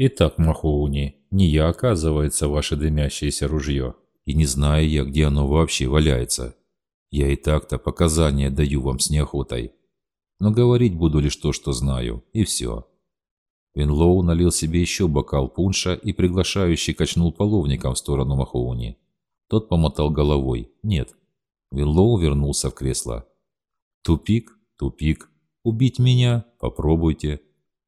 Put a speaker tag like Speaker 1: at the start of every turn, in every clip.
Speaker 1: Итак, Махоуни, не я, оказывается, ваше дымящееся ружье. И не знаю я, где оно вообще валяется. Я и так-то показания даю вам с неохотой. Но говорить буду лишь то, что знаю, и все. Винлоу налил себе еще бокал пунша и приглашающий качнул половником в сторону Махоуни. Тот помотал головой. «Нет». Винлоу вернулся в кресло. «Тупик, тупик. Убить меня? Попробуйте.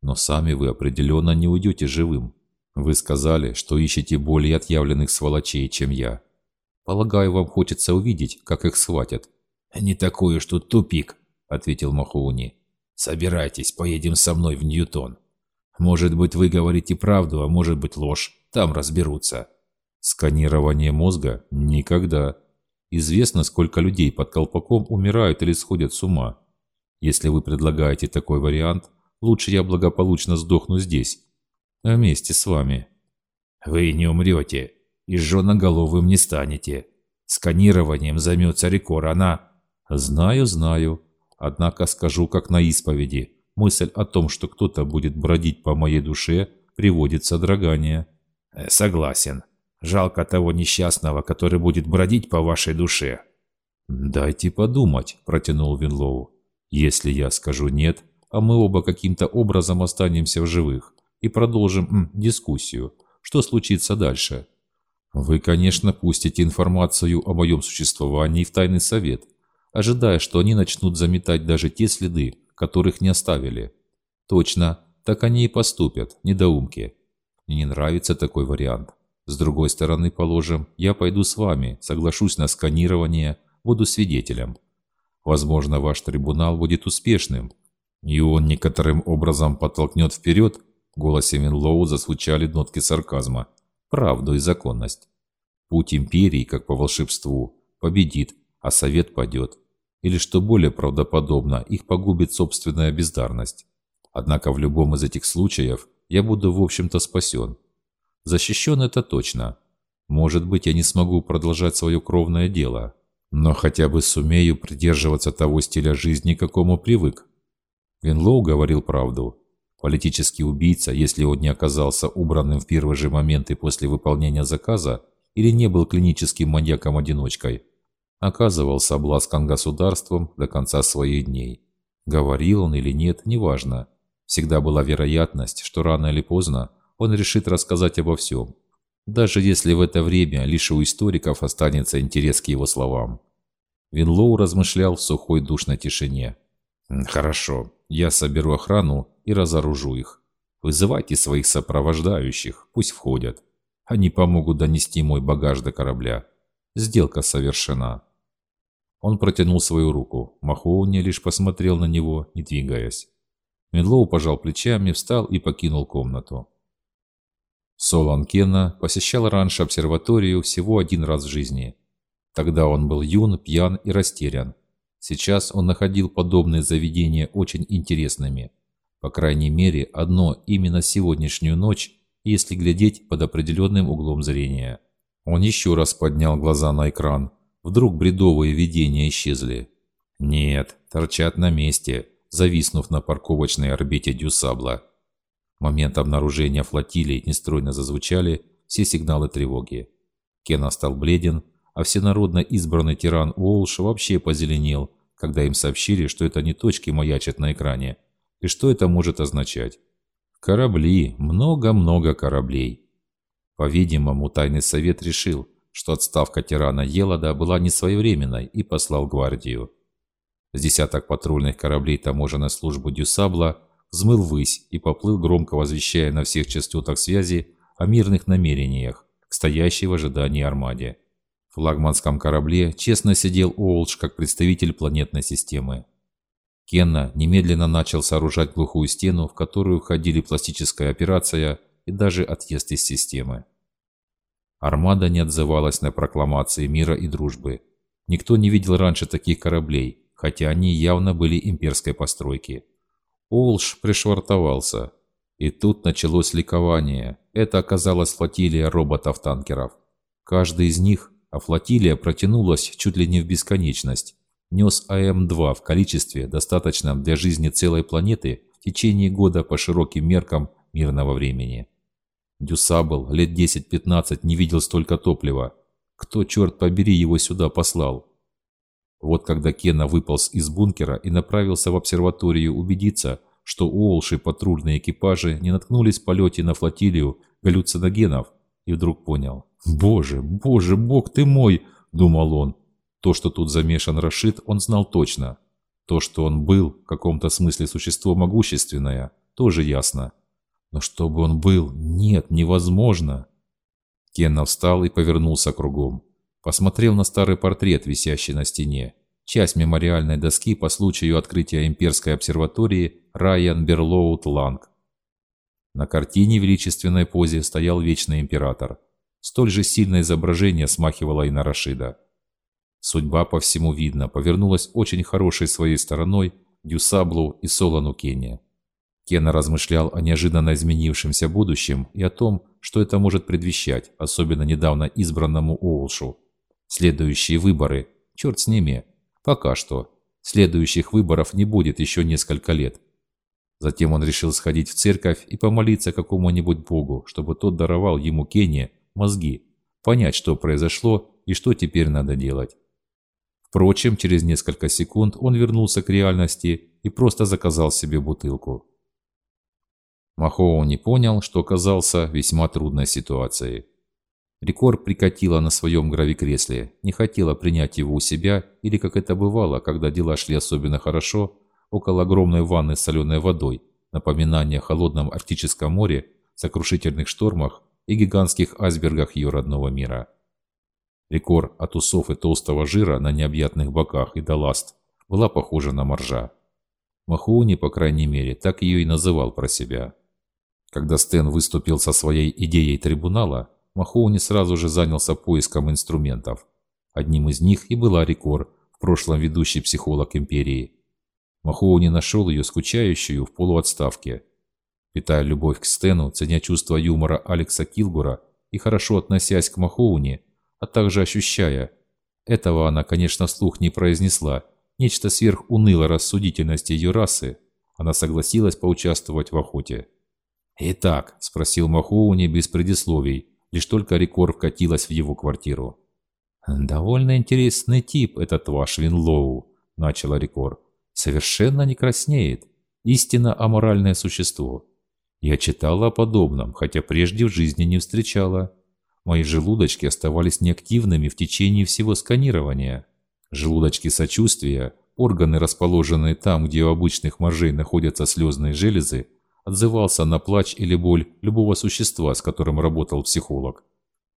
Speaker 1: Но сами вы определенно не уйдете живым. Вы сказали, что ищете более отъявленных сволочей, чем я. Полагаю, вам хочется увидеть, как их схватят».
Speaker 2: «Не такой уж тут тупик», — ответил Махоуни. «Собирайтесь, поедем со мной в Ньютон. Может быть, вы говорите правду, а может быть ложь. Там разберутся».
Speaker 1: Сканирование мозга? Никогда. Известно, сколько людей под колпаком умирают или сходят с ума. Если вы предлагаете такой вариант, лучше я благополучно сдохну здесь, вместе с вами.
Speaker 2: Вы не умрете и жженоголовым не станете. Сканированием займется Рекор, она...
Speaker 1: Знаю, знаю. Однако скажу, как на исповеди. Мысль о том, что кто-то будет бродить по моей душе, приводит содрогание.
Speaker 2: Э, согласен. Жалко того несчастного, который будет бродить по вашей душе».
Speaker 1: «Дайте подумать», – протянул Винлоу. «Если я скажу «нет», а мы оба каким-то образом останемся в живых и продолжим м, дискуссию, что случится дальше?» «Вы, конечно, пустите информацию о моем существовании в тайный совет, ожидая, что они начнут заметать даже те следы, которых не оставили. Точно, так они и поступят, недоумки. Мне не нравится такой вариант. С другой стороны, положим, я пойду с вами, соглашусь на сканирование, буду свидетелем. Возможно, ваш трибунал будет успешным, и он некоторым образом подтолкнет вперед, в голосе Винлоу зазвучали нотки сарказма, правду и законность. Путь империи, как по волшебству, победит, а совет падет. Или, что более правдоподобно, их погубит собственная бездарность. Однако в любом из этих случаев я буду в общем-то спасен. Защищен это точно. Может быть, я не смогу продолжать свое кровное дело, но хотя бы сумею придерживаться того стиля жизни, к какому привык. Винлоу говорил правду. Политический убийца, если он не оказался убранным в первые же моменты после выполнения заказа или не был клиническим маньяком-одиночкой, оказывался обласкан государством до конца своих дней. Говорил он или нет, неважно. Всегда была вероятность, что рано или поздно он решит рассказать обо всем, даже если в это время лишь у историков останется интерес к его словам. Винлоу размышлял в сухой душной тишине. «Хорошо, я соберу охрану и разоружу их. Вызывайте своих сопровождающих, пусть входят. Они помогут донести мой багаж до корабля. Сделка совершена». Он протянул свою руку. Махоуни лишь посмотрел на него, не двигаясь. Винлоу пожал плечами, встал и покинул комнату. Солон Кенна посещал раньше обсерваторию всего один раз в жизни. Тогда он был юн, пьян и растерян. Сейчас он находил подобные заведения очень интересными. По крайней мере, одно именно сегодняшнюю ночь, если глядеть под определенным углом зрения. Он еще раз поднял глаза на экран. Вдруг бредовые видения исчезли. Нет, торчат на месте, зависнув на парковочной орбите Дюсабла. В момент обнаружения флотилии нестройно зазвучали все сигналы тревоги. Кена стал бледен, а всенародно избранный тиран Уолш вообще позеленел, когда им сообщили, что это не точки маячат на экране. И что это может означать? Корабли, много-много кораблей. По-видимому, тайный совет решил, что отставка тирана Елода была несвоевременной и послал гвардию. С десяток патрульных кораблей таможенной службы Дюсабла взмыл ввысь и поплыл, громко возвещая на всех частотах связи о мирных намерениях стоящей в ожидании армаде. Флагманском корабле честно сидел Олдж как представитель планетной системы. Кенна немедленно начал сооружать глухую стену, в которую входили пластическая операция и даже отъезд из системы. Армада не отзывалась на прокламации мира и дружбы. Никто не видел раньше таких кораблей, хотя они явно были имперской постройки. Олш пришвартовался. И тут началось ликование. Это оказалась флотилия роботов-танкеров. Каждый из них, а флотилия протянулась чуть ли не в бесконечность, нес АМ-2 в количестве, достаточном для жизни целой планеты в течение года по широким меркам мирного времени. Дюсабл лет 10-15 не видел столько топлива. Кто, черт побери, его сюда послал? Вот когда Кена выполз из бункера и направился в обсерваторию убедиться, что Уолш и патрульные экипажи не наткнулись в полете на флотилию галлюциногенов, и вдруг понял. «Боже, боже, бог ты мой!» – думал он. То, что тут замешан Рашид, он знал точно. То, что он был в каком-то смысле существо могущественное, тоже ясно. Но чтобы он был, нет, невозможно. Кенна встал и повернулся кругом. Посмотрел на старый портрет, висящий на стене. Часть мемориальной доски по случаю открытия имперской обсерватории Райан Берлоут Ланг. На картине в величественной позе стоял Вечный Император. Столь же сильное изображение смахивало и на Рашида. Судьба по всему видно, повернулась очень хорошей своей стороной Дюсаблу и Солону Кенния. Кена размышлял о неожиданно изменившемся будущем и о том, что это может предвещать, особенно недавно избранному Оулшу. Следующие выборы, черт с ними, пока что. Следующих выборов не будет еще несколько лет. Затем он решил сходить в церковь и помолиться какому-нибудь богу, чтобы тот даровал ему Кенне мозги, понять, что произошло и что теперь надо делать. Впрочем, через несколько секунд он вернулся к реальности и просто заказал себе бутылку. Махоу не понял, что оказался в весьма трудной ситуации. Рекор прикатила на своем гравикресле, не хотела принять его у себя, или, как это бывало, когда дела шли особенно хорошо, около огромной ванны с соленой водой, напоминание о холодном Арктическом море, сокрушительных штормах и гигантских айсбергах ее родного мира. Рекор от усов и толстого жира на необъятных боках и до ласт была похожа на моржа. Махуни, по крайней мере, так ее и называл про себя. Когда Стэн выступил со своей идеей трибунала, Махоуни сразу же занялся поиском инструментов. Одним из них и была Рекор, в прошлом ведущий психолог империи. Махоуни нашел ее скучающую в полуотставке. Питая любовь к Стэну, ценя чувство юмора Алекса Килгура и хорошо относясь к Махоуни, а также ощущая, этого она, конечно, вслух не произнесла, нечто сверхуныло рассудительности ее расы, она согласилась поучаствовать в охоте. «Итак», – спросил Махоуни без предисловий, лишь только Рекор вкатилась в его квартиру. «Довольно интересный тип этот ваш Винлоу», – начала Рекор. «Совершенно не краснеет. Истинно аморальное существо. Я читала о подобном, хотя прежде в жизни не встречала. Мои желудочки оставались неактивными в течение всего сканирования. Желудочки сочувствия, органы, расположенные там, где у обычных моржей находятся слезные железы, отзывался на плач или боль любого существа, с которым работал психолог.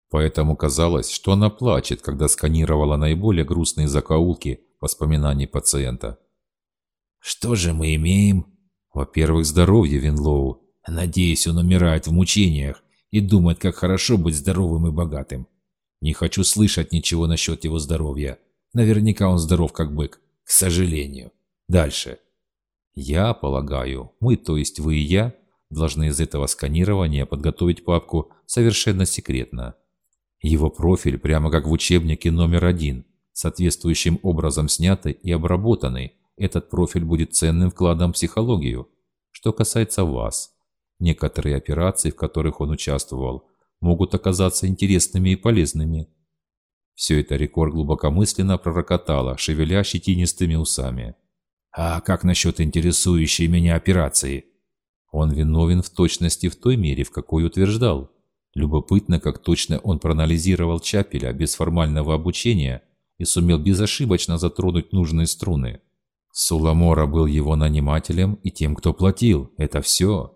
Speaker 1: Поэтому казалось, что она плачет, когда сканировала наиболее грустные закоулки воспоминаний пациента.
Speaker 2: «Что же мы имеем?»
Speaker 1: «Во-первых, здоровье Винлоу.
Speaker 2: Надеюсь, он умирает в мучениях и думает, как хорошо быть здоровым и богатым. Не хочу слышать ничего насчет его здоровья. Наверняка он здоров как бык, к сожалению. Дальше.
Speaker 1: Я полагаю, мы, то есть вы и я, должны из этого сканирования подготовить папку совершенно секретно. Его профиль прямо как в учебнике номер один, соответствующим образом снятый и обработанный. Этот профиль будет ценным вкладом в психологию. Что касается вас, некоторые операции, в которых он участвовал, могут оказаться интересными и полезными. Все это Рекор глубокомысленно пророкотало, шевеля щетинистыми усами.
Speaker 2: А как насчет интересующей меня операции?
Speaker 1: Он виновен в точности в той мере, в какой утверждал. Любопытно, как точно он проанализировал Чапеля без формального обучения и сумел безошибочно затронуть нужные струны. Суламора был его нанимателем и тем, кто платил. Это все.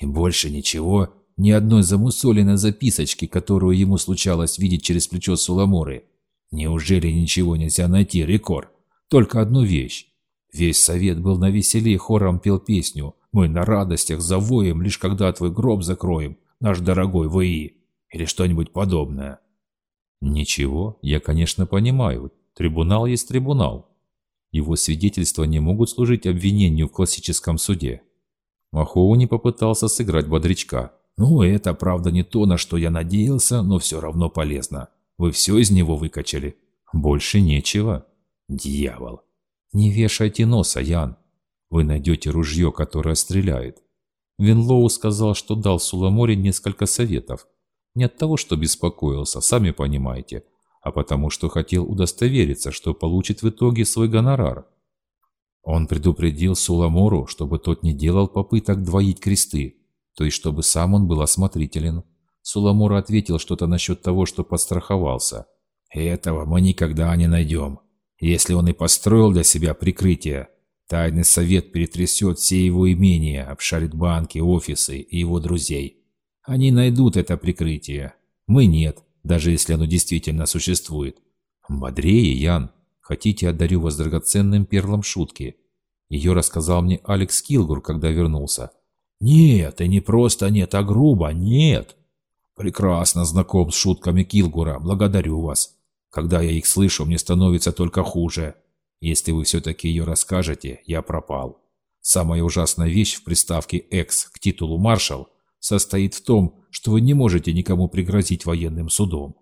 Speaker 2: И больше ничего. Ни одной замусоленной записочки, которую ему случалось видеть через плечо Суламоры. Неужели ничего нельзя найти, Рекор? Только одну вещь. Весь совет был на веселе, хором пел песню «Мы на радостях завоем, лишь когда твой гроб закроем, наш дорогой ВИ» или что-нибудь подобное.
Speaker 1: Ничего, я, конечно, понимаю. Трибунал есть трибунал. Его свидетельства не могут служить обвинению в классическом суде. Махоу не попытался сыграть бодрячка.
Speaker 2: «Ну, это, правда, не то, на что я надеялся, но все равно полезно. Вы все из него выкачали?»
Speaker 1: «Больше нечего».
Speaker 2: «Дьявол!»
Speaker 1: Не вешайте носа, Ян. Вы найдете ружье, которое стреляет. Винлоу сказал, что дал Суламоре несколько советов. Не от того, что беспокоился, сами понимаете, а потому что хотел удостовериться, что получит в итоге свой гонорар. Он предупредил Суламору, чтобы тот не делал попыток двоить кресты, то есть чтобы сам он был осмотрителен. Суламора ответил что-то насчет того, что подстраховался. «Этого мы никогда не найдем. Если он и построил для себя прикрытие, тайный совет перетрясет все его имения, обшарит банки, офисы и его друзей. Они найдут это прикрытие. Мы нет, даже если оно действительно существует. Бодрее, Ян. Хотите, одарю вас драгоценным перлом шутки. Ее рассказал мне Алекс Килгур, когда вернулся. Нет, и не просто нет, а грубо, нет. Прекрасно знаком с шутками Килгура, благодарю вас. Когда я их слышу, мне становится только хуже. Если вы все-таки ее расскажете, я пропал. Самая ужасная вещь в приставке «экс» к титулу «маршал» состоит в том, что вы не можете никому пригрозить военным судом.